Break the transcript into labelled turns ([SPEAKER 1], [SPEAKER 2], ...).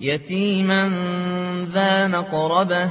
[SPEAKER 1] يتيما ذا مقربة